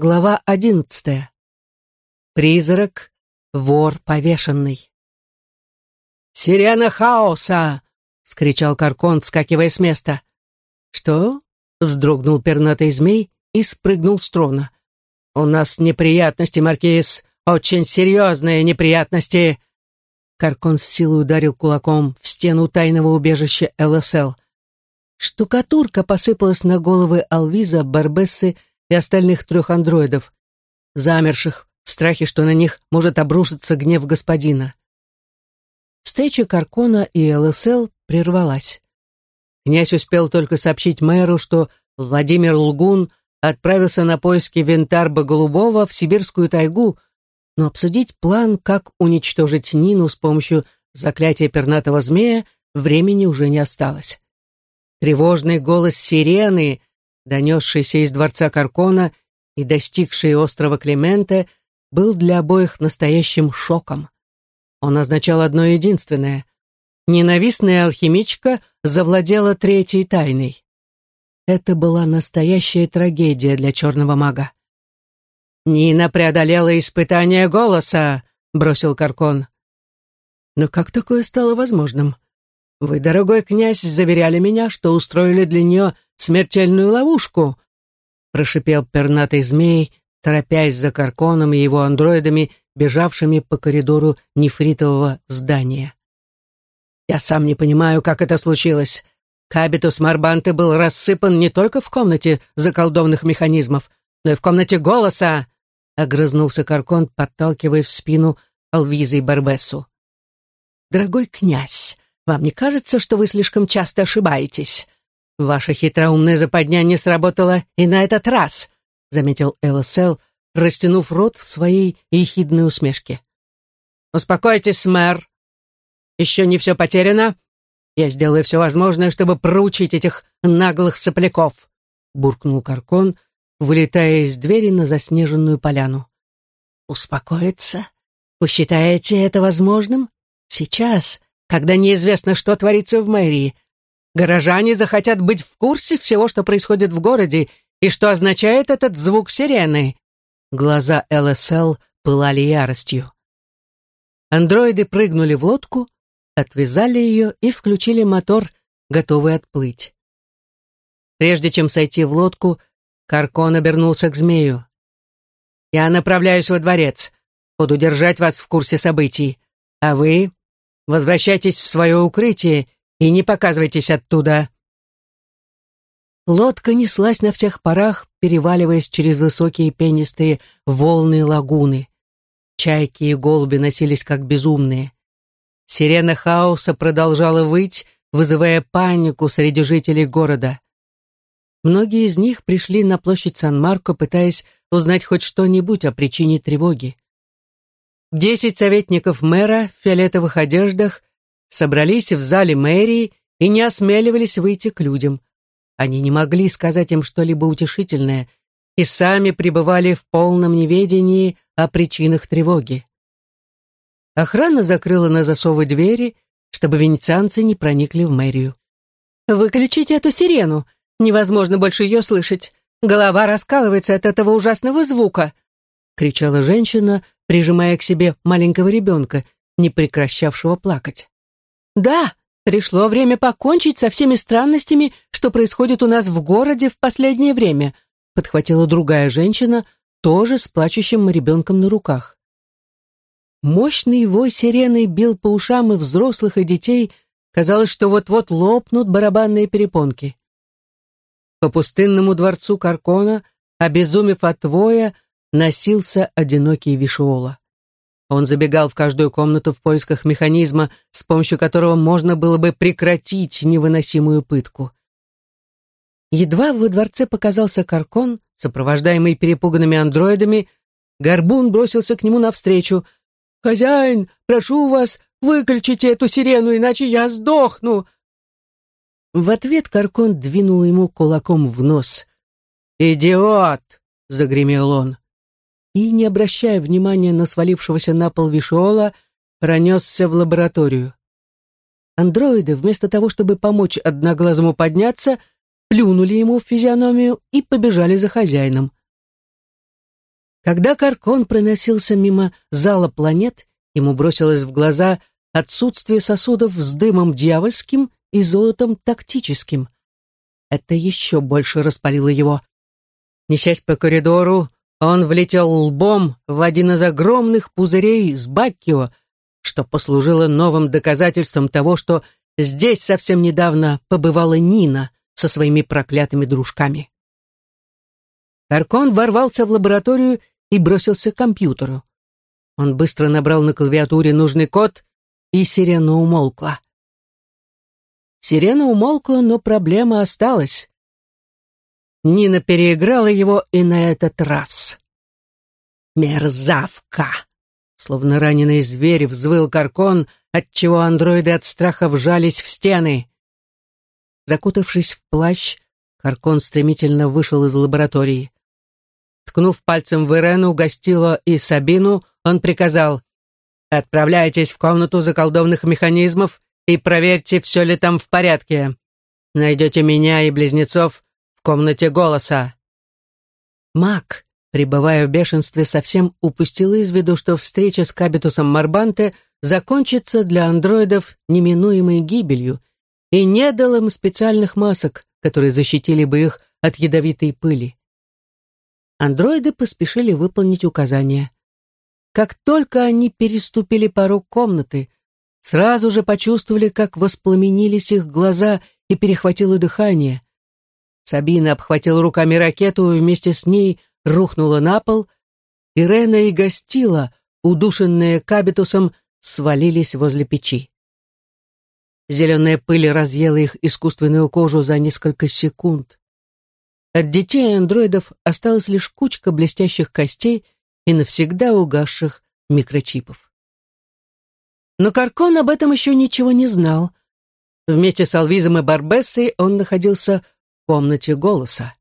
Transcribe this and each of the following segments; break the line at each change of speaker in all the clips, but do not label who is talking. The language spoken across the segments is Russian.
Глава одиннадцатая. Призрак, вор повешенный.
«Сирена хаоса!» — вскричал Каркон, скакивая с места.
«Что?» — вздрогнул пернатый змей и спрыгнул с трона.
«У нас неприятности, Маркиз, очень серьезные неприятности!»
Каркон с силой ударил кулаком в стену тайного убежища ЛСЛ. Штукатурка посыпалась на головы Алвиза, Барбессы и остальных трех андроидов, замерших в страхе, что на них может обрушиться гнев господина. Встреча Каркона и ЛСЛ прервалась. Князь успел только сообщить мэру, что Владимир Лгун отправился на поиски Винтарба Голубого в сибирскую тайгу, но обсудить план, как уничтожить Нину с помощью заклятия пернатого змея, времени уже не осталось. Тревожный голос сирены донесшийся из дворца Каркона и достигший острова Климента, был для обоих настоящим шоком. Он означал одно единственное. Ненавистная алхимичка завладела третьей тайной. Это была настоящая трагедия для черного мага.
«Нина преодолела испытание голоса», — бросил Каркон.
«Но как такое стало возможным? Вы, дорогой князь, заверяли меня, что устроили для нее смертельную ловушку!» Прошипел пернатый змей, торопясь за Карконом и его андроидами, бежавшими по коридору нефритового здания. «Я сам не понимаю, как это случилось. Кабитус Марбанте был рассыпан не только в комнате заколдованных механизмов, но и в комнате голоса!» — огрызнулся Каркон, подталкивая в спину Алвизы и Барбессу. «Дорогой князь, вам не кажется, что вы слишком часто ошибаетесь? «Ваша хитроумная западня не сработала и на этот раз», заметил ЛСЛ, растянув рот в своей ехидной усмешке.
«Успокойтесь, мэр. Еще не все потеряно. Я сделаю все возможное, чтобы проучить этих наглых сопляков», буркнул Каркон, вылетая из двери на заснеженную поляну.
«Успокоиться? Вы считаете это возможным? Сейчас, когда неизвестно, что творится в мэрии, Горожане захотят быть в курсе всего, что происходит в городе, и что означает этот звук сирены. Глаза ЛСЛ пылали яростью. Андроиды прыгнули в лодку, отвязали ее и включили мотор, готовый отплыть. Прежде чем сойти в лодку, Каркон обернулся к змею. «Я направляюсь во дворец. Буду держать вас в курсе событий. А вы возвращайтесь в свое укрытие и не показывайтесь оттуда!» Лодка неслась на всех парах, переваливаясь через высокие пенистые волны лагуны. Чайки и голуби носились как безумные. Сирена хаоса продолжала выть, вызывая панику среди жителей города. Многие из них пришли на площадь Сан-Марко, пытаясь узнать хоть что-нибудь о причине тревоги. Десять советников мэра в фиолетовых одеждах собрались в зале мэрии и не осмеливались выйти к людям. Они не могли сказать им что-либо утешительное и сами пребывали в полном неведении о причинах тревоги. Охрана закрыла на засовы двери, чтобы венецианцы не проникли в мэрию. «Выключите эту сирену! Невозможно больше ее слышать! Голова раскалывается от этого ужасного звука!» — кричала женщина, прижимая к себе маленького ребенка, не прекращавшего плакать. Да, пришло время покончить со всеми странностями, что происходит у нас в городе в последнее время, подхватила другая женщина, тоже с плачущим ребенком на руках. Мощный вой сирены бил по ушам и взрослых, и детей. Казалось, что вот-вот лопнут барабанные перепонки. По пустынному дворцу Каркона, обезумев от воя, носился одинокий Вишуола. Он забегал в каждую комнату в поисках механизма, с помощью которого можно было бы прекратить невыносимую пытку. Едва во дворце показался Каркон, сопровождаемый перепуганными андроидами, Горбун бросился к нему навстречу. «Хозяин, прошу вас, выключите эту сирену, иначе я сдохну!» В ответ Каркон двинул ему кулаком в нос. «Идиот!» — загремел он и, не обращая внимания на свалившегося на пол Вишуола, пронесся в лабораторию. Андроиды, вместо того, чтобы помочь одноглазому подняться, плюнули ему в физиономию и побежали за хозяином. Когда Каркон проносился мимо зала планет, ему бросилось в глаза отсутствие сосудов с дымом дьявольским и золотом тактическим. Это еще больше распалило его. Несясь по коридору, он влетел лбом в один из огромных пузырей с Баккио, что послужило новым доказательством того, что здесь совсем недавно побывала Нина со своими проклятыми дружками. Каркон ворвался в лабораторию и бросился к компьютеру. Он быстро набрал на клавиатуре нужный код, и сирена умолкла. Сирена умолкла, но проблема осталась. Нина переиграла его и на этот раз. «Мерзавка!» Словно раненый зверь взвыл каркон, отчего андроиды от страха вжались в стены. Закутавшись в плащ, Каркон стремительно вышел из лаборатории. Ткнув пальцем в Ирену, Гостило и Сабину, он приказал «Отправляйтесь в комнату заколдованных механизмов и проверьте, все ли там в порядке. Найдете меня и близнецов комнате голоса». Мак, пребывая в бешенстве, совсем упустил из виду, что встреча с Кабитусом Марбанте закончится для андроидов неминуемой гибелью, и не дал им специальных масок, которые защитили бы их от ядовитой пыли. Андроиды поспешили выполнить указания. Как только они переступили порог комнаты, сразу же почувствовали, как воспламенились их глаза и перехватило дыхание. Сабина обхватила руками ракету и вместе с ней рухнула на пол. Ирена и Гостила, удушенные кабитусом, свалились возле печи. Зеленая пыль разъела их искусственную кожу за несколько секунд. От детей андроидов осталась лишь кучка блестящих костей и навсегда угасших микрочипов. Но Каркон об этом еще ничего не знал. Вместе с Алвизом и Барбессой он находился комнате голоса.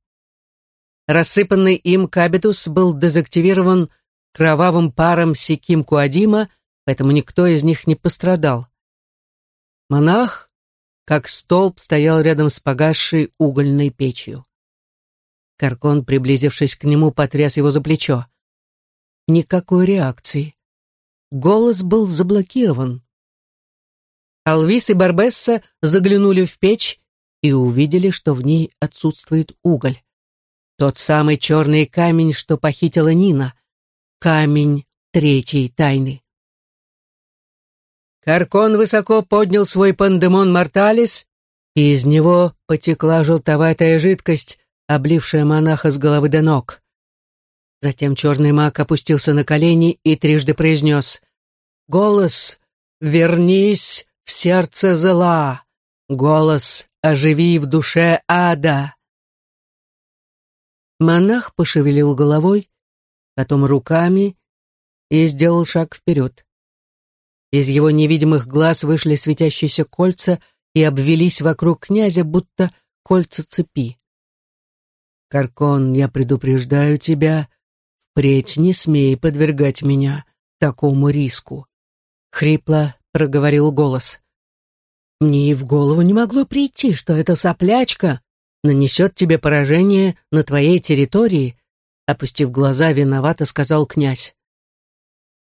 Рассыпанный им кабитус был дезактивирован кровавым паром Сиким Куадима, поэтому никто из них не пострадал. Монах, как столб, стоял рядом с погасшей угольной печью. Каркон, приблизившись к нему, потряс его за плечо. Никакой реакции. Голос был заблокирован. Алвис и Барбесса заглянули в печь и увидели, что в ней отсутствует уголь. Тот самый черный камень, что похитила Нина. Камень третьей тайны. Каркон высоко поднял свой пандемон Морталис, и из него потекла желтоватая жидкость, облившая монаха с головы до ног. Затем черный маг опустился на колени и трижды произнес «Голос, вернись в сердце зла! Голос, оживи в душе ада!» Монах пошевелил головой, потом руками и сделал шаг вперед. Из его невидимых глаз вышли светящиеся кольца и обвелись вокруг князя, будто кольца цепи. Каркон, я предупреждаю тебя, впредь не смей подвергать меня такому риску. Хрипло проговорил голос. Мне и в голову не могло прийти, что эта соплячка нанесет тебе поражение на твоей территории, опустив глаза, виновато сказал князь.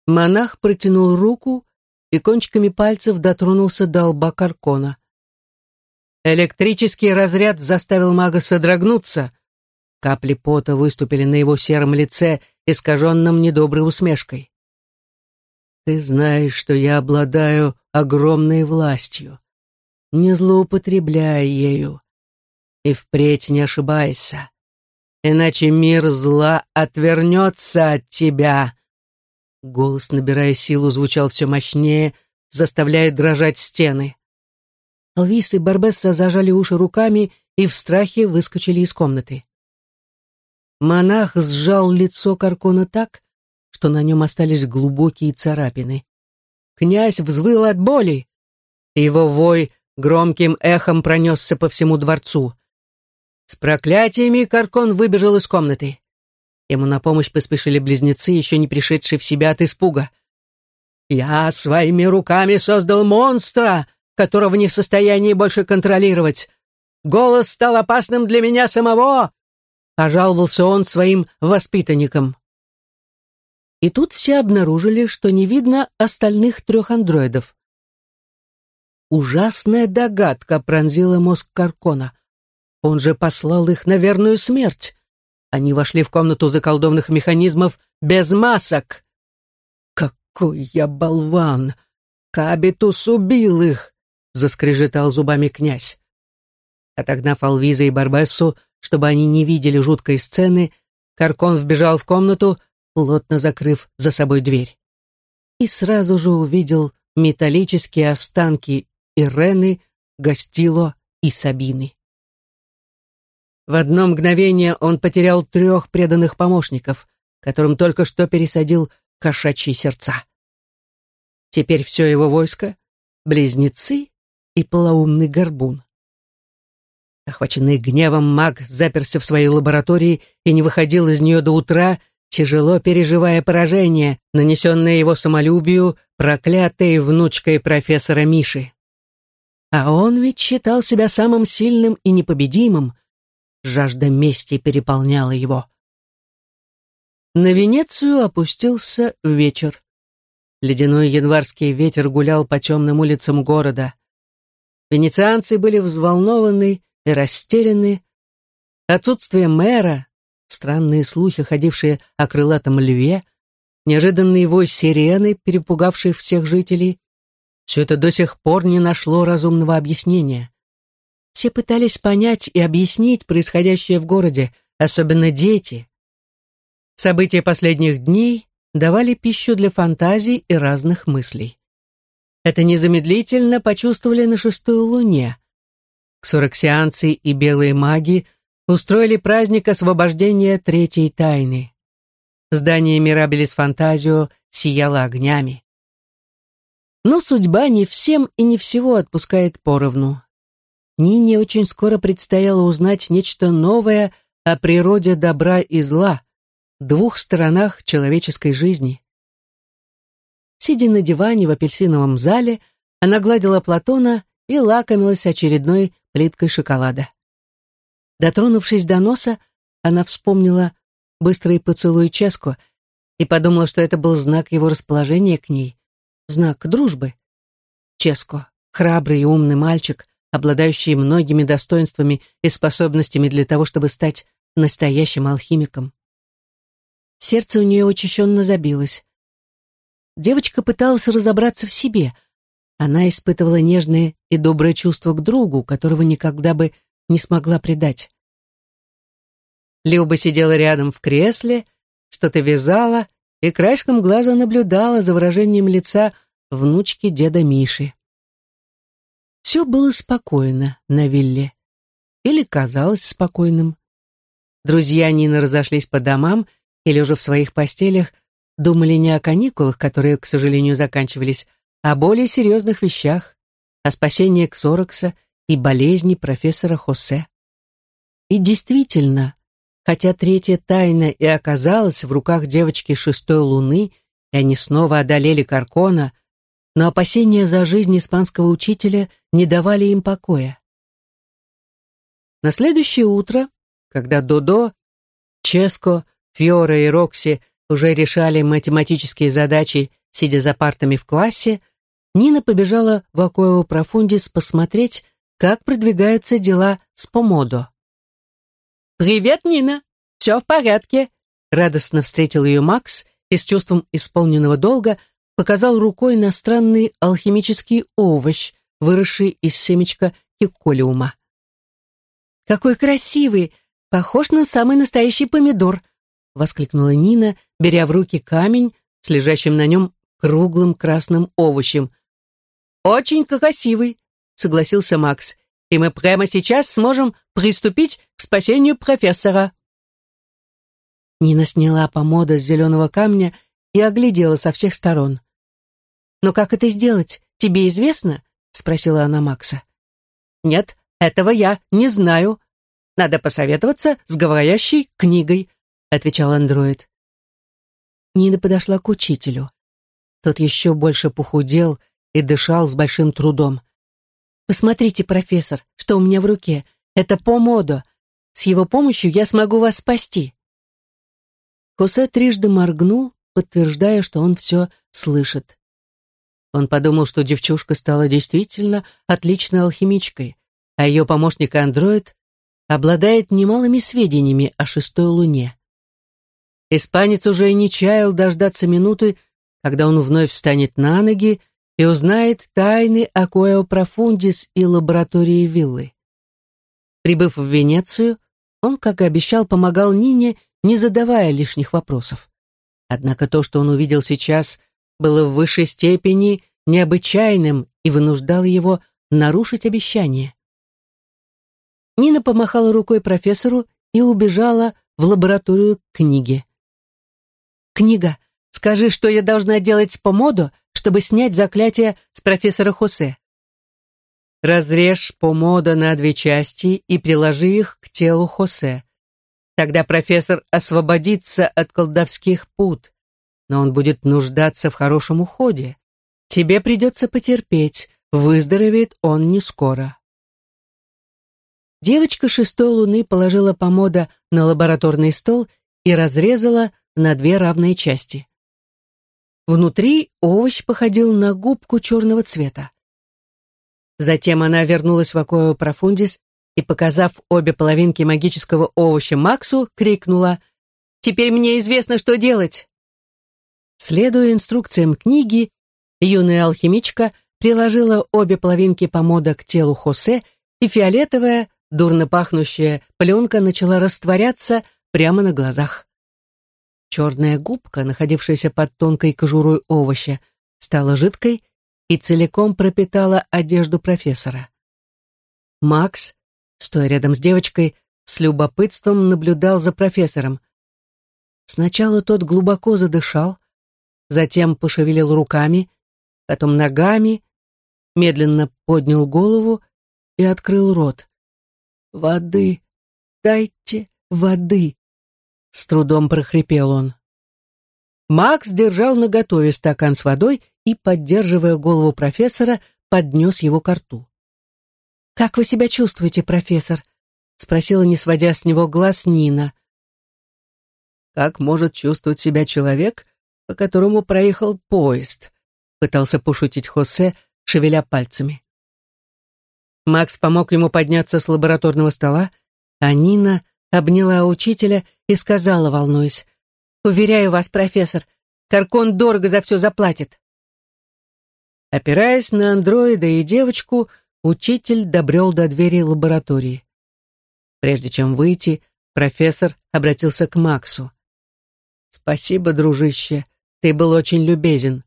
Монах протянул руку и кончиками пальцев дотронулся до лба Каркона. Электрический разряд заставил мага содрогнуться, Капли пота выступили на его сером лице, искаженном недоброй усмешкой. «Ты знаешь, что я обладаю огромной властью. Не злоупотребляй ею. И впредь не ошибайся, иначе мир зла отвернется от тебя». Голос, набирая силу, звучал все мощнее, заставляя дрожать стены. Алвис и Барбесса зажали уши руками и в страхе выскочили из комнаты. Монах сжал лицо Каркона так, что на нем остались глубокие царапины. Князь взвыл от боли. Его вой громким эхом пронесся по всему дворцу. С проклятиями Каркон выбежал из комнаты. Ему на помощь поспешили близнецы, еще не пришедшие в себя от испуга. «Я своими руками создал монстра, которого не в состоянии больше контролировать. Голос стал опасным для меня самого, Пожаловался он своим воспитанникам. И тут все обнаружили, что не видно остальных трех андроидов. Ужасная догадка пронзила мозг Каркона. Он же послал их на верную смерть. Они вошли в комнату заколдованных механизмов без масок. «Какой я болван! Кабитус убил их!» — заскрежетал зубами князь. Отогнав Алвиза и Барбессу, чтобы они не видели жуткой сцены, Каркон вбежал в комнату, плотно закрыв за собой дверь. И сразу же увидел металлические останки Ирены, Гастило и Сабины. В одно мгновение он потерял трех преданных помощников, которым только что пересадил кошачьи сердца. Теперь все его войско — близнецы и полоумный горбун. Охваченный гневом маг заперся в своей лаборатории и не выходил из нее до утра, тяжело переживая поражение, нанесенное его самолюбию, проклятой внучкой профессора Миши. А он ведь считал себя самым сильным и непобедимым. Жажда мести переполняла его. На Венецию опустился вечер. Ледяной январский ветер гулял по темным улицам города. Венецианцы были взволнованы и растеряны. Отсутствие мэра, странные слухи, ходившие о крылатом льве, неожиданный вой сирены, перепугавший всех жителей, все это до сих пор не нашло разумного объяснения. Все пытались понять и объяснить происходящее в городе, особенно дети. События последних дней давали пищу для фантазий и разных мыслей. Это незамедлительно почувствовали на шестой луне. Ксороксианцы и белые маги устроили праздник освобождения третьей тайны. Здание Мирабелис Фантазио сияло огнями. Но судьба не всем и не всего отпускает поровну. Нине очень скоро предстояло узнать нечто новое о природе добра и зла, двух сторонах человеческой жизни. Сидя на диване в апельсиновом зале, она гладила Платона и лакомилась очередной плиткой шоколада. Дотронувшись до носа, она вспомнила быстрый поцелуй Ческо и подумала, что это был знак его расположения к ней, знак дружбы. Ческо, храбрый и умный мальчик, обладающий многими достоинствами и способностями для того, чтобы стать настоящим алхимиком. Сердце у нее учащенно забилось. Девочка пыталась разобраться в себе — она испытывала нежные и добрые чувства к другу, которого никогда бы не смогла предать. Люба сидела рядом в кресле, что-то вязала и краешком глаза наблюдала за выражением лица внучки деда Миши. Все было спокойно на вилле. Или казалось спокойным. Друзья Нины разошлись по домам или уже в своих постелях думали не о каникулах, которые, к сожалению, заканчивались, о более серьезных вещах, о спасении Ксорокса и болезни профессора Хосе. И действительно, хотя третья тайна и оказалась в руках девочки шестой луны, и они снова одолели Каркона, но опасения за жизнь испанского учителя не давали им покоя. На следующее утро, когда Додо, Ческо, Фьора и Рокси уже решали математические задачи, сидя за партами в классе, Нина побежала в Акоево Профундис посмотреть, как продвигаются дела с Помодо. «Привет, Нина! Все в порядке!» Радостно встретил ее Макс и с чувством исполненного долга показал рукой на странный алхимический овощ, выросший из семечка киколиума. «Какой красивый! Похож на самый настоящий помидор!» — воскликнула Нина, беря в руки камень с лежащим на нем круглым красным овощем, «Очень красивый», — согласился Макс. «И мы прямо сейчас сможем приступить спасению профессора». Нина сняла помода с зеленого камня и оглядела со всех сторон. «Но как это сделать, тебе известно?» — спросила она Макса. «Нет, этого я не знаю. Надо посоветоваться с говорящей книгой», — отвечал андроид. Нина подошла к учителю. Тот еще больше похудел и дышал с большим трудом. «Посмотрите, профессор, что у меня в руке. Это помодо. С его помощью я смогу вас спасти». Хосе трижды моргнул, подтверждая, что он все слышит. Он подумал, что девчушка стала действительно отличной алхимичкой, а ее помощник-андроид обладает немалыми сведениями о шестой луне. Испанец уже не чаял дождаться минуты, когда он вновь встанет на ноги и узнает тайны Акуэо Профундис и лаборатории виллы. Прибыв в Венецию, он, как и обещал, помогал Нине, не задавая лишних вопросов. Однако то, что он увидел сейчас, было в высшей степени необычайным и вынуждало его нарушить обещание. Нина помахала рукой профессору и убежала в лабораторию книги. «Книга, скажи, что я должна делать по моду, чтобы снять заклятие с профессора Хосе?» «Разрежь помода на две части и приложи их к телу Хосе. Тогда профессор освободится от колдовских пут, но он будет нуждаться в хорошем уходе. Тебе придется потерпеть, выздоровеет он не скоро. Девочка шестой луны положила помода на лабораторный стол и разрезала на две равные части. Внутри овощ походил на губку черного цвета. Затем она вернулась в Акоэ Профундис и, показав обе половинки магического овоща Максу, крикнула «Теперь мне известно, что делать!» Следуя инструкциям книги, юная алхимичка приложила обе половинки помода к телу Хосе, и фиолетовая, дурно пахнущая пленка начала растворяться прямо на глазах. Черная губка, находившаяся под тонкой кожурой овоща, стала жидкой и целиком пропитала одежду профессора. Макс, стоя рядом с девочкой, с любопытством наблюдал за профессором. Сначала тот глубоко задышал, затем пошевелил руками, потом ногами, медленно поднял голову и открыл рот. «Воды! Дайте воды!» С трудом прохрипел он. Макс держал наготове стакан с водой и, поддерживая голову профессора, поднес его к рту. «Как вы себя чувствуете, профессор?» — спросила, не сводя с него глаз, Нина. «Как может чувствовать себя человек, по которому проехал поезд», — пытался пошутить Хосе, шевеля пальцами. Макс помог ему подняться с лабораторного стола, а Нина обняла учителя и сказала, волнуясь, «Уверяю вас, профессор, Каркон дорого за все заплатит». Опираясь на андроида и девочку, учитель добрел до двери лаборатории. Прежде чем выйти, профессор обратился к Максу. «Спасибо, дружище. Ты был очень любезен.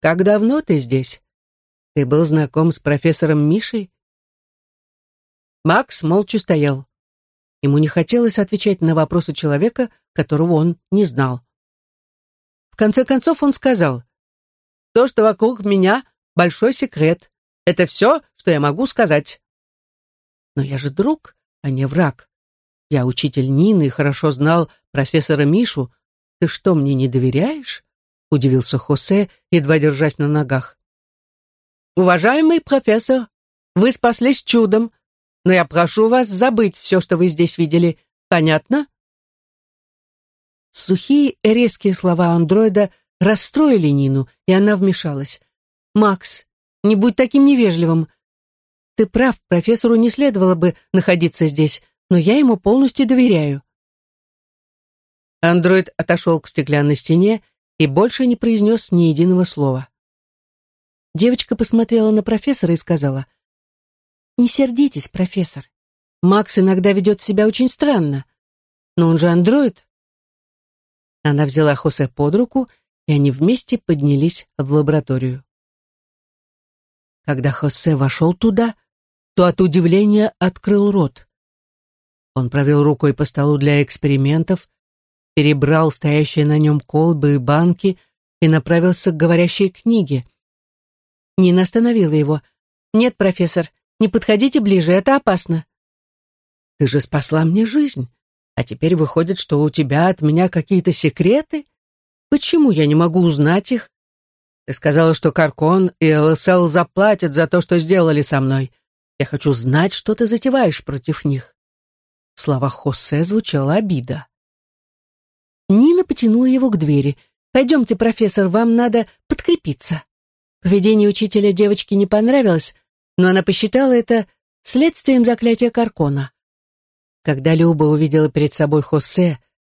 Как давно ты здесь? Ты был знаком с профессором Мишей? Макс молча стоял. Ему не хотелось отвечать на вопросы человека, которого он не знал. В конце концов он сказал, «То, что вокруг меня, большой секрет. Это все, что я могу сказать». «Но я же друг, а не враг. Я учитель Нины и хорошо знал профессора Мишу. Ты что, мне не доверяешь?» — удивился Хосе, едва держась на ногах. «Уважаемый профессор, вы спаслись чудом, но я прошу вас забыть все, что вы здесь видели. Понятно?» Сухие резкие слова андроида расстроили Нину, и она вмешалась. «Макс, не будь таким невежливым. Ты прав, профессору не следовало бы находиться здесь, но я ему полностью доверяю». Андроид отошел к стеклянной стене и больше не произнес ни единого слова. Девочка посмотрела на профессора и сказала, «Не сердитесь, профессор. Макс иногда ведет себя очень странно, но он же андроид». Она взяла Хосе под руку, и они вместе поднялись в лабораторию. Когда Хосе вошел туда, то от удивления открыл рот. Он провел рукой по столу для экспериментов, перебрал стоящие на нем колбы и банки и направился к говорящей книге. Нина остановила его. «Нет, профессор, не подходите ближе, это опасно». «Ты же спасла мне жизнь, а теперь выходит, что у тебя от меня какие-то секреты? Почему я не могу узнать их? Ты сказала, что Каркон и ЛСЛ заплатят за то, что сделали со мной. Я хочу знать, что ты затеваешь против них». В словах Хосе звучала обида. Нина потянула его к двери. Пойдемте, профессор, вам надо подкрепиться. Поведение учителя девочки не понравилось, но она посчитала это следствием заклятия Каркона. Когда Люба увидела перед собой Хосе,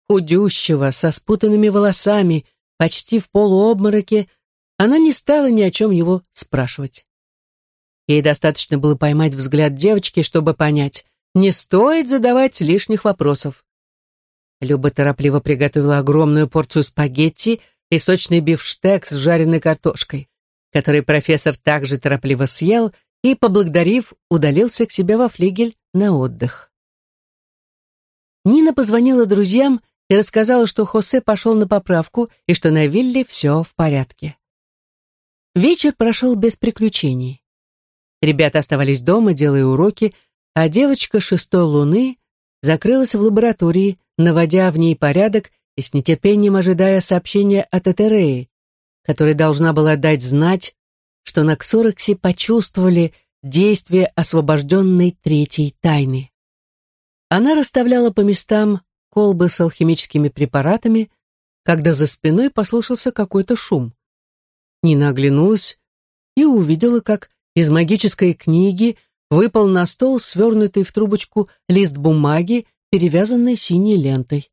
худющего, со спутанными волосами, почти в полуобмороке, она не стала ни о чем его спрашивать. Ей достаточно было поймать взгляд девочки, чтобы понять, не стоит задавать лишних вопросов. Люба торопливо приготовила огромную порцию спагетти и сочный бифштекс с жареной картошкой, который профессор также торопливо съел и, поблагодарив, удалился к себе во флигель на отдых. Нина позвонила друзьям и рассказала, что Хосе пошел на поправку и что на вилле все в порядке. Вечер прошел без приключений. Ребята оставались дома, делая уроки, а девочка шестой луны закрылась в лаборатории, наводя в ней порядок и с нетерпением ожидая сообщения от Этереи, которая должна была дать знать, что на Ксороксе почувствовали действие освобожденной третьей тайны. Она расставляла по местам колбы с алхимическими препаратами, когда за спиной послышался какой-то шум. Нина оглянулась и увидела, как из магической книги выпал на стол свернутый в трубочку лист бумаги, перевязанный синей лентой.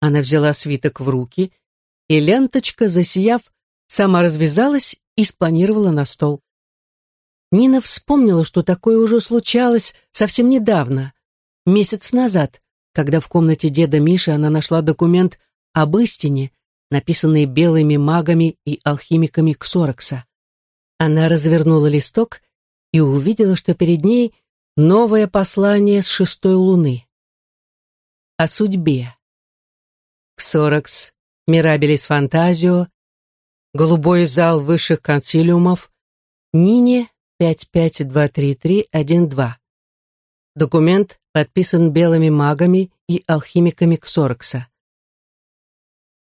Она взяла свиток в руки, и ленточка, засияв, сама развязалась и спланировала на стол. Нина вспомнила, что такое уже случалось совсем недавно, месяц назад, когда в комнате деда Миши она нашла документ об истине, написанный белыми магами и алхимиками Ксорокса. Она развернула листок и увидела, что перед ней новое послание с шестой луны. О судьбе. Ксорокс, Мирабелис Фантазио, Голубой зал высших консилиумов, Нине 552331-2. Документ подписан белыми магами и алхимиками Ксорокса.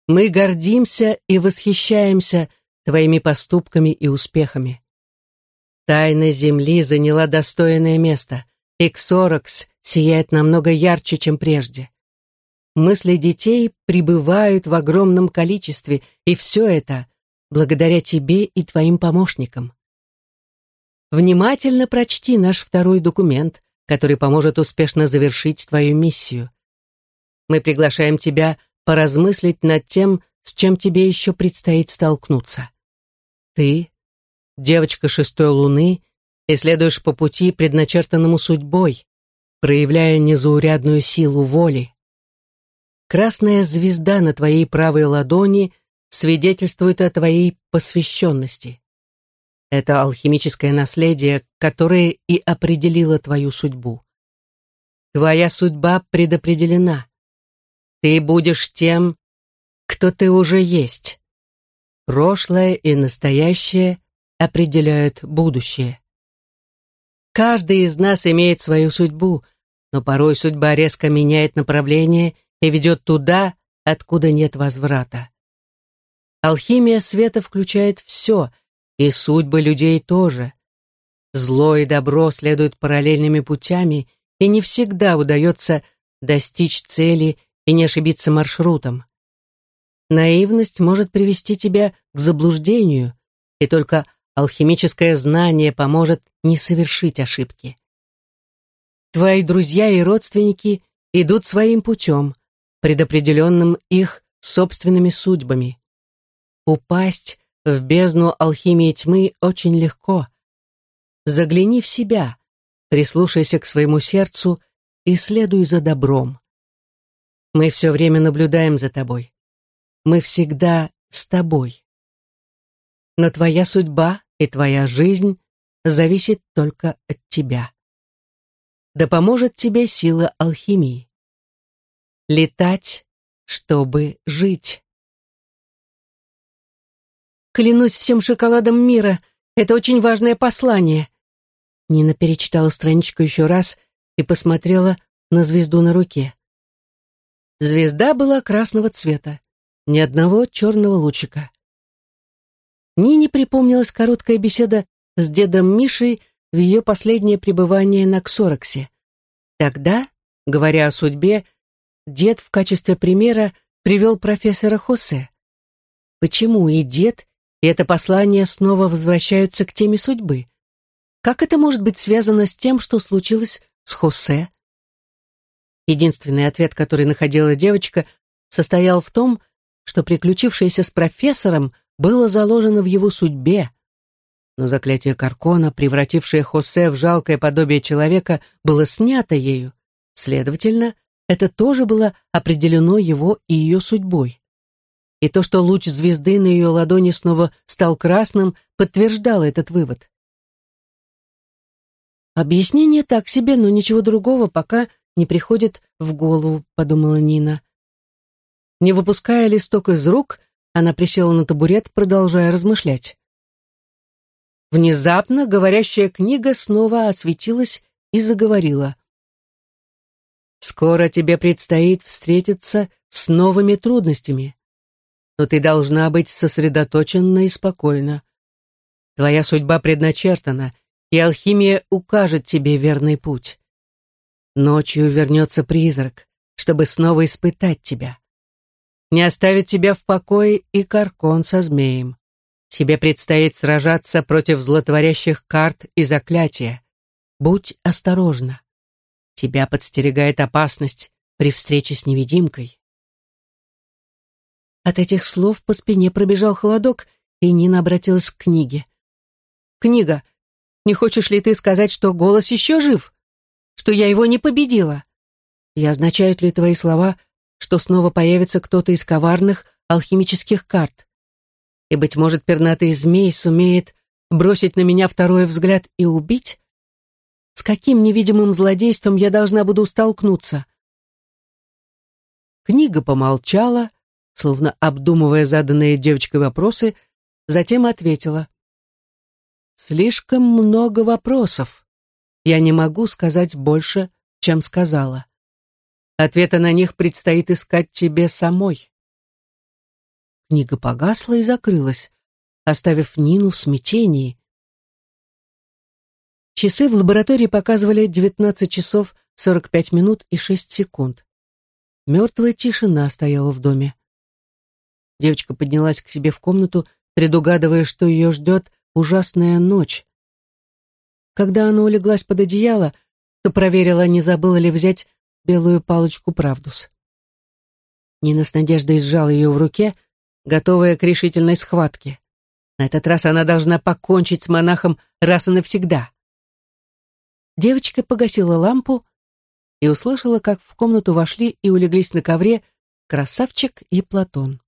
Мы гордимся и восхищаемся твоими поступками и успехами. Тайна Земли заняла достойное место, и Ксорокс сияет намного ярче, чем прежде. Мысли детей прибывают в огромном количестве, и все это благодаря тебе и твоим помощникам. Внимательно прочти наш второй документ, который поможет успешно завершить твою миссию. Мы приглашаем тебя поразмыслить над тем, с чем тебе еще предстоит столкнуться. Ты, девочка шестой луны, исследуешь по пути, предначертанному судьбой, проявляя незаурядную силу воли. Красная звезда на твоей правой ладони свидетельствует о твоей посвященности. Это алхимическое наследие, которое и определило твою судьбу. Твоя судьба предопределена. Ты будешь тем, кто ты уже есть. Прошлое и настоящее определяют будущее. Каждый из нас имеет свою судьбу, но порой судьба резко меняет направление и ведет туда, откуда нет возврата. Алхимия света включает все, и судьбы людей тоже. Зло и добро следуют параллельными путями, и не всегда удается достичь цели и не ошибиться маршрутом. Наивность может привести тебя к заблуждению, и только алхимическое знание поможет не совершить ошибки. Твои друзья и родственники идут своим путем, предопределенным их собственными судьбами. Упасть в бездну алхимии тьмы очень легко. Загляни в себя, прислушайся к своему сердцу и следуй за добром. Мы все время наблюдаем за тобой. Мы всегда с тобой. Но твоя судьба и твоя жизнь зависит только от тебя. Да поможет тебе сила алхимии. Летать, чтобы жить. Клянусь всем шоколадом мира, это очень важное послание. Нина перечитала страничку еще раз и посмотрела на звезду на руке. Звезда была красного цвета, ни одного черного лучика. Нине припомнилась короткая беседа с дедом Мишей в ее последнее пребывание на Ксороксе. Тогда, говоря о судьбе, дед в качестве примера привел профессора Хосе. Почему и дед, и это послание снова возвращаются к теме судьбы? Как это может быть связано с тем, что случилось с Хосе? Единственный ответ, который находила девочка, состоял в том, что приключившееся с профессором было заложено в его судьбе. Но заклятие Каркона, превратившее Хосе в жалкое подобие человека, было снято ею. Следовательно, это тоже было определено его и ее судьбой. И то, что луч звезды на ее ладони снова стал красным, подтверждало этот вывод. «Объяснение так себе, но ничего другого пока не приходит в голову», — подумала Нина. Не выпуская листок из рук, она присела на табурет, продолжая размышлять. Внезапно говорящая книга снова осветилась и заговорила. «Скоро тебе предстоит встретиться с новыми трудностями, но ты должна быть сосредоточена и спокойна. Твоя судьба предначертана, и алхимия укажет тебе верный путь. Ночью вернется призрак, чтобы снова испытать тебя. Не оставит тебя в покое и каркон со змеем. Тебе предстоит сражаться против злотворящих карт и заклятия. Будь осторожна. Тебя подстерегает опасность при встрече с невидимкой. От этих слов по спине пробежал холодок, и Нина обратилась к книге. «Книга, не хочешь ли ты сказать, что голос еще жив? Что я его не победила? И означают ли твои слова, что снова появится кто-то из коварных алхимических карт. И, быть может, пернатый змей сумеет бросить на меня второй взгляд и убить? С каким невидимым злодейством я должна буду столкнуться? Книга помолчала, словно обдумывая заданные девочкой вопросы, затем ответила. «Слишком много вопросов. Я не могу сказать больше, чем сказала. Ответа на них предстоит искать тебе самой. Книга погасла и закрылась, оставив Нину в смятении. Часы в лаборатории показывали 19 часов 45 минут и 6 секунд. Мертвая тишина стояла в доме. Девочка поднялась к себе в комнату, предугадывая, что ее ждет ужасная ночь. Когда она улеглась под одеяло, то проверила, не забыла ли взять белую палочку Правдус. Нина с надеждой сжала ее в руке, готовая к решительной схватке. На этот раз она должна покончить с монахом раз и навсегда. Девочка погасила лампу и услышала, как в комнату вошли и улеглись на ковре красавчик и Платон.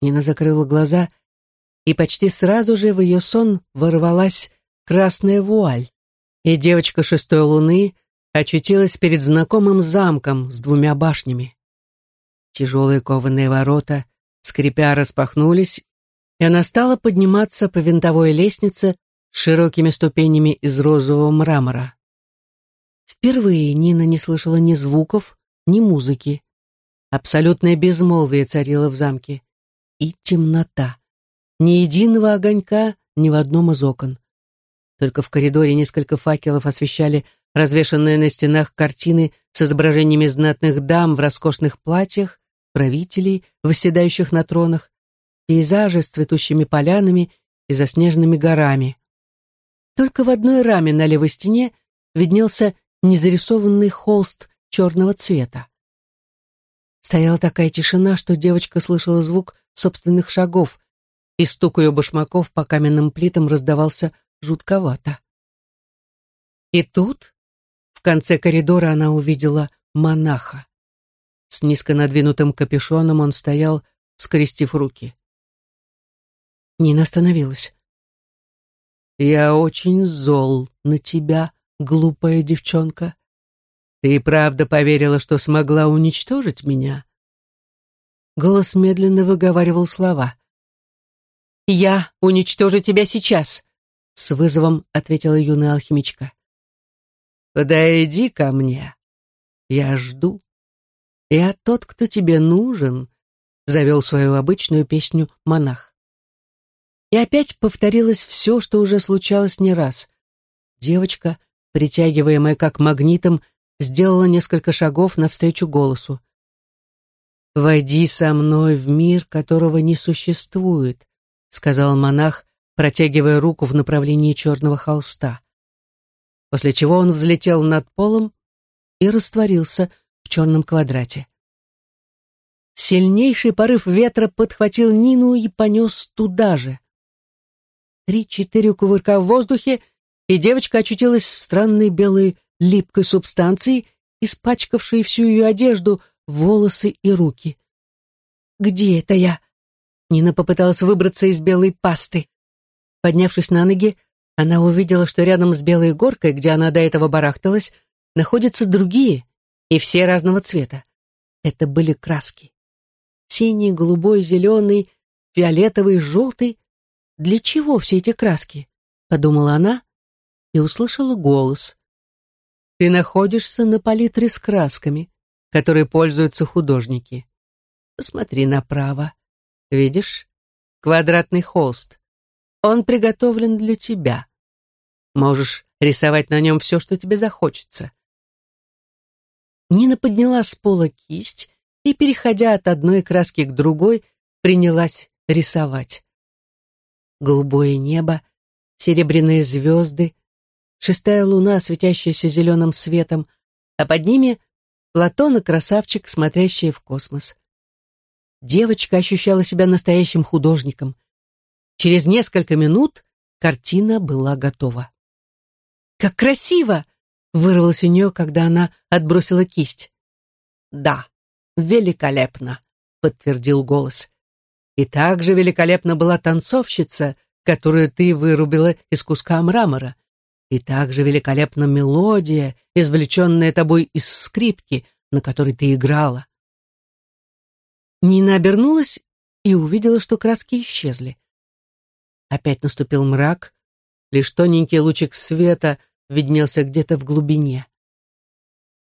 Нина закрыла глаза, и почти сразу же в ее сон ворвалась красная вуаль, и девочка шестой луны — очутилась перед знакомым замком с двумя башнями. Тяжелые кованые ворота, скрипя, распахнулись, и она стала подниматься по винтовой лестнице с широкими ступенями из розового мрамора. Впервые Нина не слышала ни звуков, ни музыки. Абсолютное безмолвие царило в замке. И темнота. Ни единого огонька ни в одном из окон. Только в коридоре несколько факелов освещали развешанные на стенах картины с изображениями знатных дам в роскошных платьях, правителей, восседающих на тронах, пейзажи с цветущими полянами и заснеженными горами. Только в одной раме на левой стене виднелся незарисованный холст черного цвета. Стояла такая тишина, что девочка слышала звук собственных шагов, и стук ее башмаков по каменным плитам раздавался жутковато. И тут в конце коридора она увидела монаха. С низко надвинутым капюшоном он стоял, скрестив руки. Нина остановилась. «Я очень зол на тебя, глупая девчонка. Ты и правда поверила, что смогла уничтожить меня?» Голос медленно выговаривал слова. «Я уничтожу тебя сейчас», — с вызовом ответила юная алхимичка. Подойди ко мне. Я жду. Я тот, кто тебе нужен, завел свою обычную песню монах. И опять повторилось все, что уже случалось не раз. Девочка, притягиваемая как магнитом, сделала несколько шагов навстречу голосу. «Войди со мной в мир, которого не существует», сказал монах, протягивая руку в направлении черного холста. После чего он взлетел над полом и растворился в черном квадрате. Сильнейший порыв ветра подхватил Нину и понес туда же. Три-четыре кувырка в воздухе, и девочка очутилась в странной белой липкой субстанции, испачкавшей всю ее одежду, волосы и руки. «Где это я?» Нина попыталась выбраться из белой пасты. Поднявшись на ноги, она увидела, что рядом с белой горкой, где она до этого барахталась, находятся другие, и все разного цвета. Это были краски. Синий, голубой, зеленый, фиолетовый, желтый. Для чего все эти краски? Подумала она и услышала голос. Ты находишься на палитре с красками, которые пользуются художники. Посмотри направо. Видишь? Квадратный холст. Он приготовлен для тебя. Можешь рисовать на нем все, что тебе захочется. Нина подняла с пола кисть и, переходя от одной краски к другой, принялась рисовать. Голубое небо, серебряные звезды, шестая луна, светящаяся зеленым светом, а под ними Платон и красавчик, смотрящие в космос. Девочка ощущала себя настоящим художником. Через несколько минут картина была готова. «Как красиво!» — вырвалось у нее, когда она отбросила кисть. «Да, великолепно!» — подтвердил голос. «И также великолепна была танцовщица, которую ты вырубила из куска мрамора. И также великолепна мелодия, извлеченная тобой из скрипки, на которой ты играла. Нина обернулась и увидела, что краски исчезли. Опять наступил мрак, лишь тоненький лучик света виднелся где-то в глубине.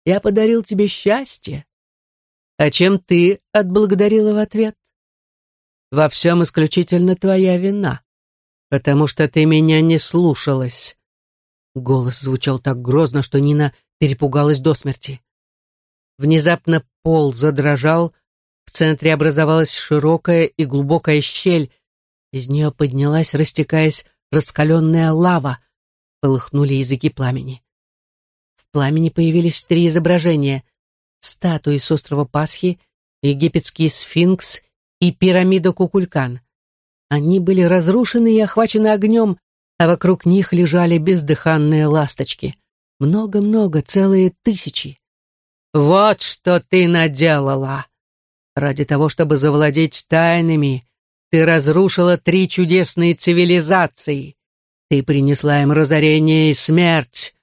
«Я подарил тебе счастье. А чем ты отблагодарила в ответ? Во всем исключительно твоя вина, потому что ты меня не слушалась. Голос звучал так грозно, что Нина перепугалась до смерти. Внезапно пол задрожал, в центре образовалась широкая и глубокая щель, из нее поднялась, растекаясь, раскаленная лава, полыхнули языки пламени. В пламени появились три изображения — статуи с острова Пасхи, египетский сфинкс и пирамида Кукулькан. Они были разрушены и охвачены огнем, а вокруг них лежали бездыханные ласточки. Много-много, целые тысячи. «Вот что ты наделала! Ради того, чтобы завладеть тайнами, ты разрушила три чудесные цивилизации. Ты принесла им разорение и смерть».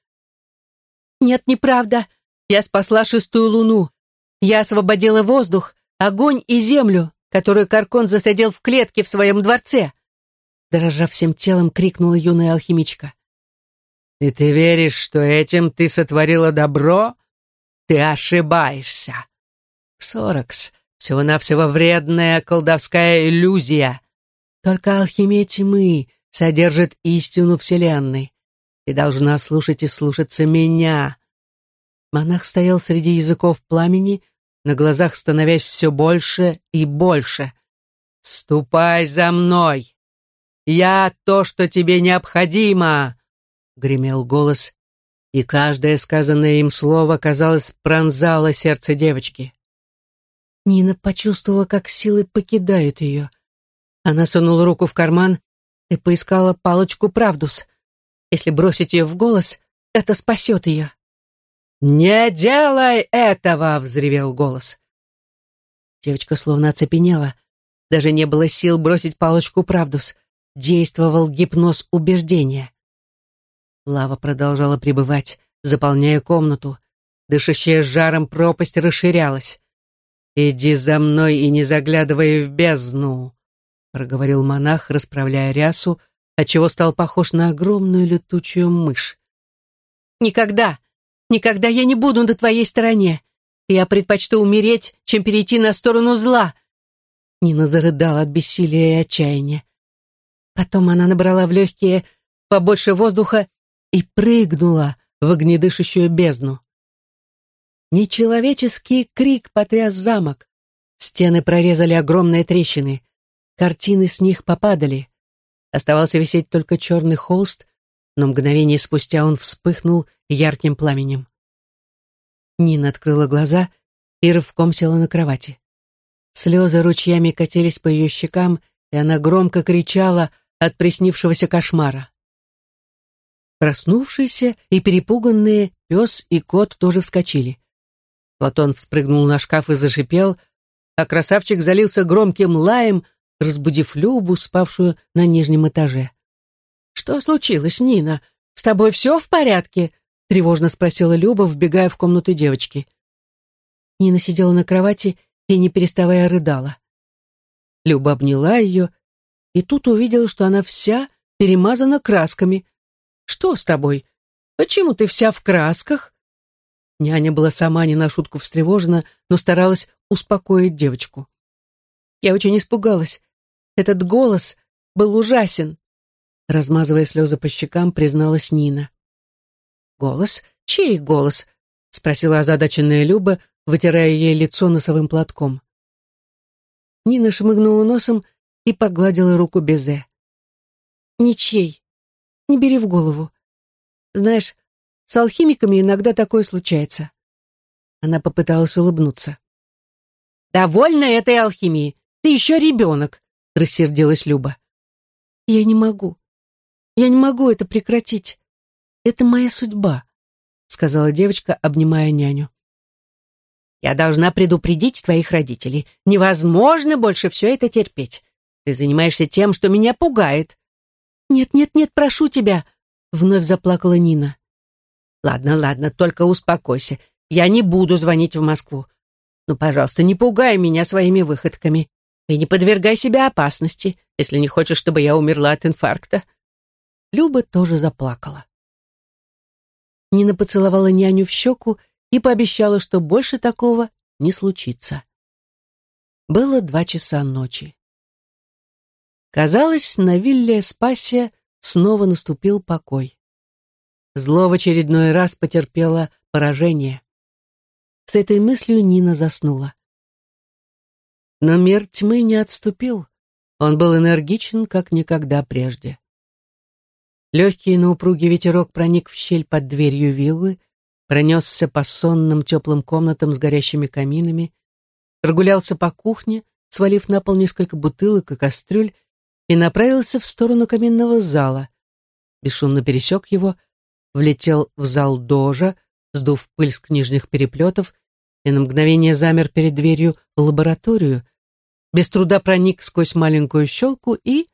«Нет, неправда. Я спасла шестую луну. Я освободила воздух, огонь и землю, которую Каркон засадил в клетке в своем дворце дрожа всем телом, крикнула юная алхимичка.
«И ты веришь, что этим ты сотворила добро? Ты ошибаешься. Ксоракс — всего-навсего вредная колдовская иллюзия. Только алхимия тьмы содержит истину Вселенной. Ты должна слушать и слушаться меня». Монах стоял среди языков пламени, на глазах становясь все больше и больше. «Ступай за мной!» «Я то, что тебе необходимо!» — гремел голос, и каждое сказанное им слово, казалось, пронзало сердце девочки.
Нина почувствовала, как силы покидают ее. Она сунула руку в карман и поискала палочку «Правдус». Если бросить ее в голос, это спасет ее.
«Не делай этого!» — взревел голос.
Девочка словно оцепенела. Даже не было сил бросить палочку «Правдус» действовал гипноз убеждения. Лава продолжала пребывать, заполняя комнату. Дышащая жаром пропасть расширялась. «Иди за мной и не заглядывай в бездну», — проговорил монах, расправляя рясу, отчего стал похож на огромную летучую мышь. «Никогда, никогда я не буду на твоей стороне. Я предпочту умереть, чем перейти на сторону зла». Нина зарыдала от бессилия и отчаяния. Потом она набрала в легкие побольше воздуха и прыгнула в огнедышащую бездну. Нечеловеческий крик потряс замок.
Стены прорезали огромные трещины. Картины с них попадали. Оставался висеть только черный холст, но мгновение спустя он вспыхнул ярким пламенем. Нина открыла глаза и рывком села на кровати. Слезы ручьями катились по ее щекам, и она громко кричала от приснившегося кошмара. Проснувшиеся и перепуганные пес и кот тоже вскочили. Платон вспрыгнул на шкаф и зашипел, а красавчик залился громким лаем, разбудив Любу, спавшую на нижнем этаже. «Что случилось, Нина? С тобой все в порядке?» тревожно спросила Люба, вбегая в комнату девочки. Нина сидела на кровати и, не переставая, рыдала. Люба обняла ее и тут увидела, что она вся перемазана красками. «Что с тобой? Почему ты вся в красках?» Няня была сама не на шутку встревожена, но старалась успокоить девочку. Я очень испугалась. Этот голос был ужасен. Размазывая слезы по щекам, призналась Нина. «Голос? Чей голос?» — спросила озадаченная Люба, вытирая ей лицо носовым платком. Нина шмыгнула носом и погладила руку Безе. «Ничей. Не бери в голову. Знаешь, с алхимиками иногда такое случается». Она попыталась улыбнуться. «Довольно этой алхимии. Ты еще ребенок», — рассердилась Люба. «Я не могу. Я не могу это прекратить. Это моя судьба», — сказала девочка, обнимая няню. «Я должна предупредить твоих родителей. Невозможно больше все это терпеть. Ты занимаешься тем, что меня пугает». «Нет, нет, нет, прошу тебя», — вновь заплакала Нина. «Ладно, ладно, только успокойся. Я не буду звонить в Москву. Ну, пожалуйста, не пугай меня своими выходками и не подвергай себя опасности, если не хочешь, чтобы я умерла от инфаркта. Люба тоже заплакала. Нина поцеловала няню в щеку и пообещала, что больше такого не случится. Было два часа ночи. Казалось, на вилле Спасия снова наступил покой. Зло в очередной раз потерпело поражение. С этой мыслью Нина заснула. Но мир тьмы не отступил. Он был энергичен, как никогда прежде. Легкий, но упругий ветерок проник в щель под дверью виллы, пронесся по сонным теплым комнатам с горящими каминами, прогулялся по кухне, свалив на пол несколько бутылок и кастрюль, и направился в сторону каминного зала. Бесшумно пересек его, влетел в зал дожа, сдув пыль с книжных переплетов, и на мгновение замер перед дверью в лабораторию, без труда проник сквозь маленькую щелку и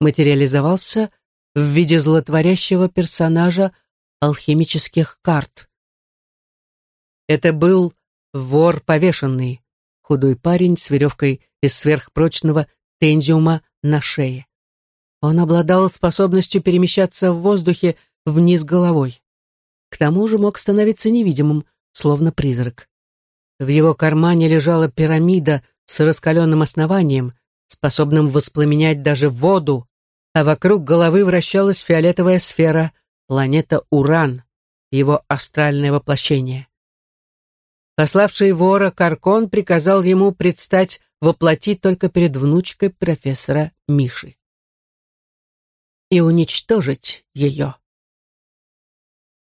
материализовался в виде злотворящего персонажа алхимических карт. Это был вор повешенный, худой парень с веревкой из сверхпрочного тензиума на шее. Он обладал способностью перемещаться в воздухе вниз головой. К тому же мог становиться невидимым, словно призрак. В его кармане лежала пирамида с раскаленным основанием, способным воспламенять даже воду, а вокруг головы вращалась фиолетовая сфера, планета Уран, его астральное воплощение. Пославший вора Каркон приказал ему предстать воплотить только перед внучкой профессора Миши и уничтожить ее.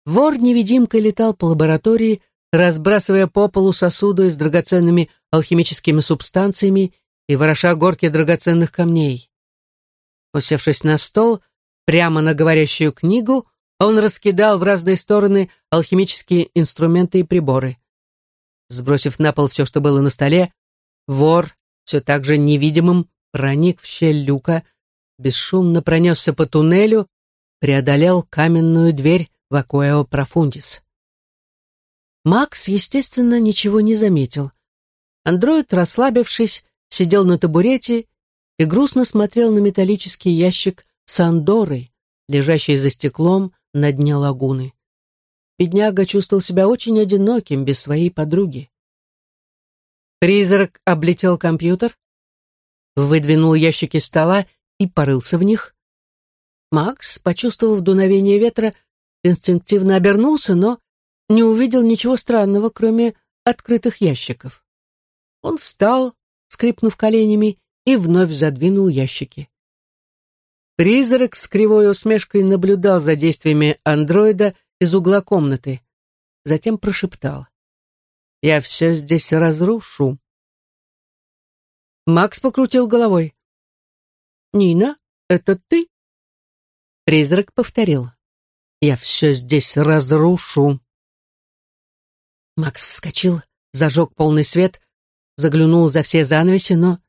Вор-невидимкой летал по лаборатории, разбрасывая по полу сосуды с драгоценными алхимическими субстанциями и вороша горки драгоценных камней. Усевшись на стол, прямо на говорящую книгу, он раскидал в разные стороны алхимические инструменты и приборы. Сбросив на пол все, что было на столе, вор, все так же невидимым, проник в щель люка, бесшумно пронесся по туннелю, преодолел каменную дверь в Акуэо Профундис. Макс, естественно, ничего не заметил. Андроид, расслабившись, сидел на табурете и грустно смотрел на металлический ящик с Андорой, лежащий за стеклом на дне лагуны. Бедняга чувствовал себя очень одиноким без своей подруги. Призрак облетел компьютер, выдвинул ящики стола и порылся в них. Макс, почувствовав дуновение ветра, инстинктивно обернулся, но не увидел ничего странного, кроме открытых ящиков. Он встал, скрипнув коленями, и вновь задвинул ящики. Призрак с кривой усмешкой наблюдал за действиями андроида из угла комнаты. Затем прошептал. «Я все здесь разрушу». Макс покрутил головой. «Нина, это ты?» Призрак повторил. «Я все здесь разрушу». Макс вскочил, зажег полный свет, заглянул за все занавеси, но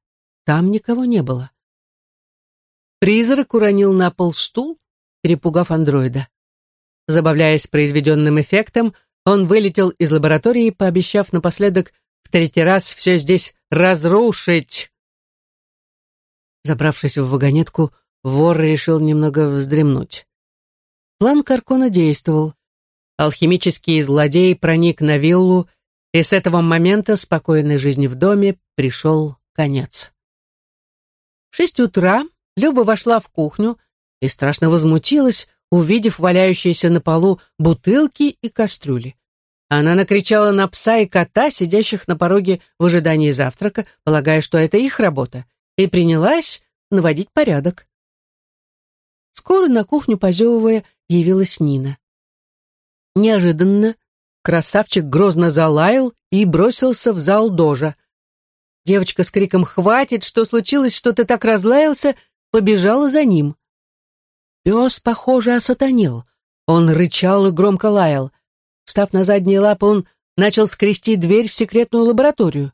там никого не было. Призрак уронил на пол стул, перепугав андроида. Забавляясь произведенным эффектом, он вылетел из лаборатории, пообещав напоследок в третий раз все здесь разрушить. Забравшись в вагонетку, вор решил немного вздремнуть. План Каркона действовал. Алхимический злодей проник на виллу, и с этого момента спокойной жизни в доме пришел конец. В шесть утра Люба вошла в кухню и страшно возмутилась, увидев валяющиеся на полу бутылки и кастрюли. Она накричала на пса и кота, сидящих на пороге в ожидании завтрака, полагая, что это их работа, и принялась наводить порядок. Скоро на кухню, позевывая, явилась Нина. Неожиданно красавчик грозно залаял и бросился в зал дожа. Девочка с криком «Хватит! Что случилось? Что ты так разлаялся?» Побежала за ним. Пес, похоже, осатанел. Он рычал и громко лаял. Встав на задние лапы, он начал скрести дверь в секретную лабораторию.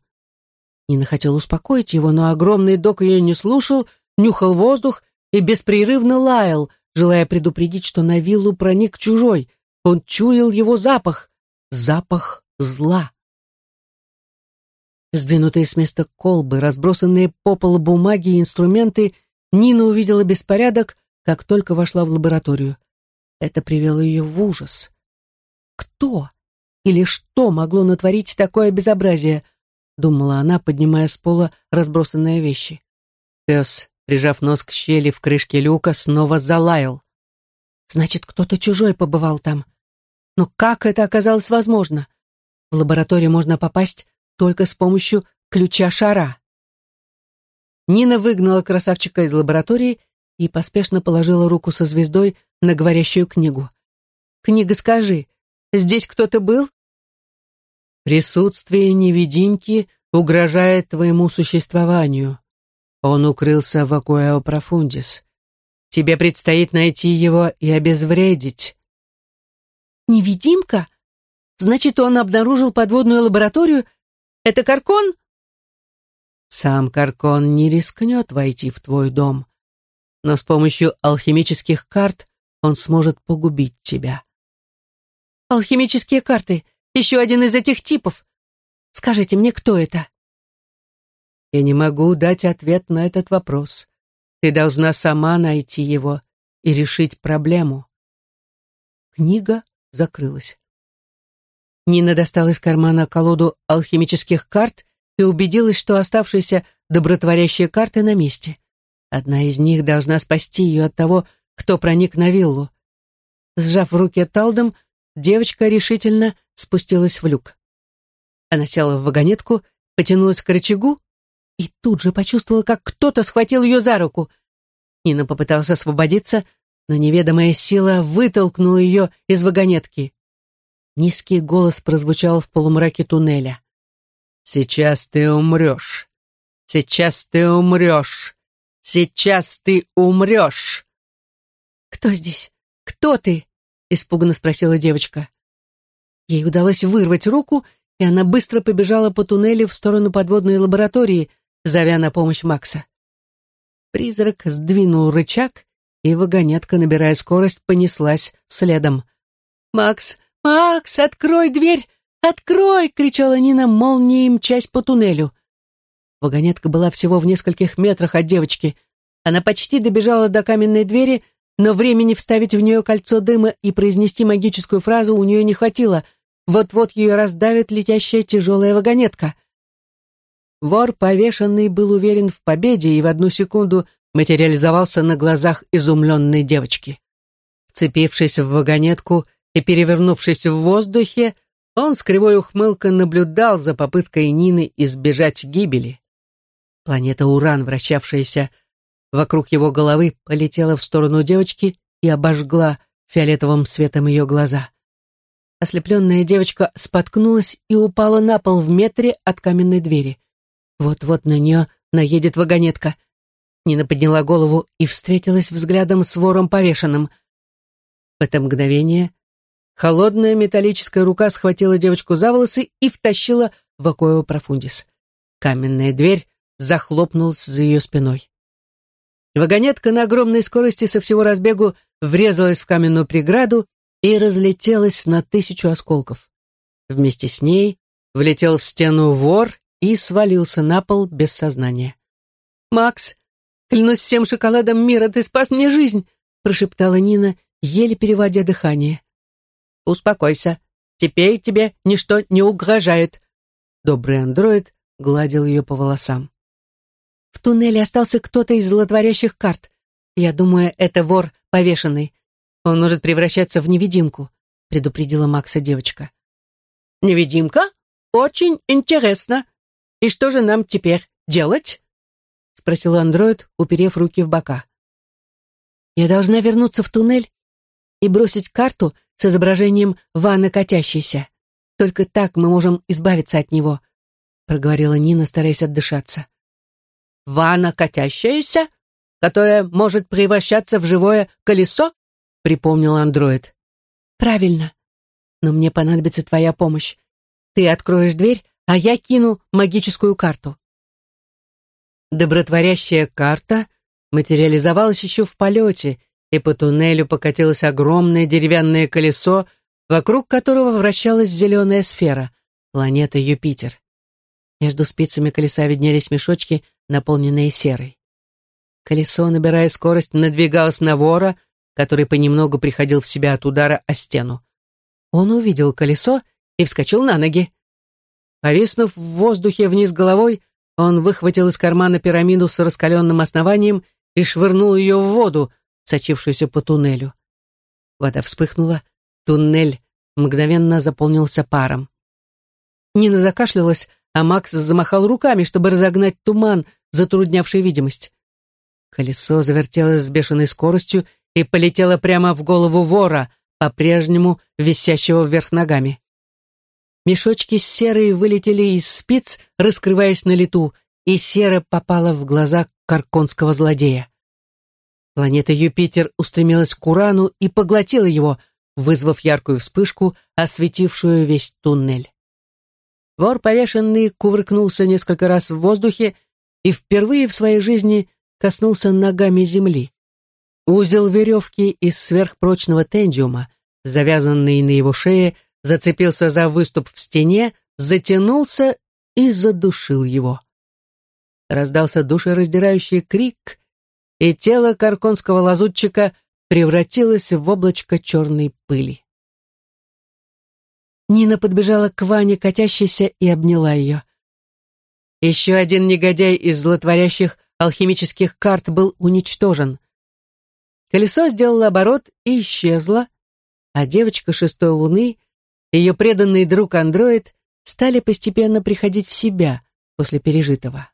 Нина хотела успокоить его, но огромный док ее не слушал, нюхал воздух и беспрерывно лаял, желая предупредить, что на виллу проник чужой. Он чуял его запах, запах зла. Сдвинутые с места колбы, разбросанные по полу бумаги и инструменты Нина увидела беспорядок, как только вошла в лабораторию. Это привело ее в ужас. Кто или что могло натворить такое безобразие? Думала она, поднимая с пола разбросанные вещи. Пес, прижав нос к щели в крышке люка, снова залаял. Значит, кто-то чужой побывал там. Но как это оказалось возможно? В лабораторию можно попасть только с помощью ключа-шара. Нина выгнала красавчика из лаборатории и поспешно положила руку со звездой на говорящую книгу. «Книга, скажи, здесь кто-то был?» «Присутствие невидимки угрожает твоему существованию. Он укрылся в Акуэо Профундис. Тебе предстоит найти его и обезвредить». «Невидимка? Значит, он обнаружил подводную лабораторию? Это Каркон?» Сам Каркон не рискнет войти в твой дом, но с помощью алхимических карт он сможет погубить тебя. Алхимические карты, еще один из этих типов. Скажите мне, кто это? Я не могу дать ответ на этот вопрос. Ты должна сама найти его и решить проблему. Книга закрылась. Нина достала из кармана колоду алхимических карт и убедилась, что оставшиеся добротворящие карты на месте. Одна из них должна спасти ее от того, кто проник на виллу. Сжав в руке талдом, девочка решительно спустилась в люк. Она села в вагонетку, потянулась к рычагу и тут же почувствовала, как кто-то схватил ее за руку. Нина попыталась освободиться, но неведомая сила вытолкнула ее из вагонетки. Низкий голос прозвучал в полумраке туннеля. Сейчас ты умрешь. Сейчас ты умрешь. Сейчас ты умрешь. Кто здесь? Кто ты? Испуганно спросила девочка. Ей удалось вырвать руку, и она быстро побежала по туннелю в сторону подводной лаборатории, зовя на помощь Макса. Призрак сдвинул рычаг, и вагонетка, набирая скорость, понеслась следом. «Макс! Макс, открой дверь! «Открой!» — кричала Нина, молнией мчась по туннелю. Вагонетка была всего в нескольких метрах от девочки. Она почти добежала до каменной двери, но времени вставить в нее кольцо дыма и произнести магическую фразу у нее не хватило. Вот-вот ее раздавит летящая тяжелая вагонетка. Вор, повешенный, был уверен в победе и в одну секунду материализовался на глазах изумленной девочки. Вцепившись в вагонетку и перевернувшись в воздухе, Он с кривой ухмылкой наблюдал за попыткой Нины избежать гибели. Планета Уран, вращавшаяся вокруг его головы, полетела в сторону девочки и обожгла фиолетовым светом ее глаза. Ослепленная девочка споткнулась и упала на пол в метре от каменной двери. Вот-вот на нее наедет вагонетка. Нина подняла голову и встретилась взглядом с вором повешенным. В это мгновение холодная металлическая рука схватила девочку за волосы и втащила в Акоео Профундис. Каменная дверь захлопнулась за ее спиной. Вагонетка на огромной скорости со всего разбегу врезалась в каменную преграду и разлетелась на тысячу осколков. Вместе с ней влетел в стену вор и свалился на пол без сознания. «Макс, клянусь всем шоколадом мира, ты спас мне жизнь!» прошептала Нина, еле переводя дыхание. «Успокойся, теперь тебе ничто не угрожает», добрый андроид гладил ее по волосам. «В туннеле остался кто-то из злотворящих карт. Я думаю, это вор повешенный. Он может превращаться в невидимку», — предупредила Макса девочка. «Невидимка? Очень интересно. И что же нам теперь делать?» — спросил андроид, уперев руки в бока. «Я должна вернуться в туннель и бросить карту с изображением ванны катящейся. Только так мы можем избавиться от него», — проговорила Нина, стараясь отдышаться. «Ванна катящаяся, которая может превращаться в живое колесо?» припомнил андроид. Правильно. Но мне понадобится твоя помощь. Ты откроешь дверь, а я кину магическую карту. Добротворящая карта материализовалась еще в полете, и по туннелю покатилось огромное деревянное колесо, вокруг которого вращалась зеленая сфера, планета Юпитер. Между спицами колеса виднелись мешочки, наполненные серой. Колесо, набирая скорость, надвигалось на вора, который понемногу приходил в себя от удара о стену. Он увидел колесо и вскочил на ноги. Повиснув в воздухе вниз головой, он выхватил из кармана пирамиду с раскаленным основанием и швырнул ее в воду, сочившуюся по туннелю. Вода вспыхнула, туннель мгновенно заполнился паром. Нина закашлялась, а Макс замахал руками, чтобы разогнать туман, затруднявший видимость. Колесо завертелось с бешеной скоростью и полетела прямо в голову вора, по-прежнему висящего вверх ногами. Мешочки с серой вылетели из спиц, раскрываясь на лету, и сера попала в глаза карконского злодея. Планета Юпитер устремилась к Урану и поглотила его, вызвав яркую вспышку, осветившую весь туннель. Вор повешенный кувыркнулся несколько раз в воздухе и впервые в своей жизни коснулся ногами земли. Узел веревки из сверхпрочного тендиума, завязанный на его шее, зацепился за выступ в стене, затянулся и задушил его. Раздался душераздирающий крик, и тело карконского лазутчика превратилось в облачко черной пыли. Нина подбежала к Ване, катящейся, и обняла ее. Еще один негодяй из злотворящих алхимических карт был уничтожен. Колесо сделало оборот и исчезло, а девочка шестой луны, ее преданный друг-андроид, стали постепенно приходить в себя после пережитого.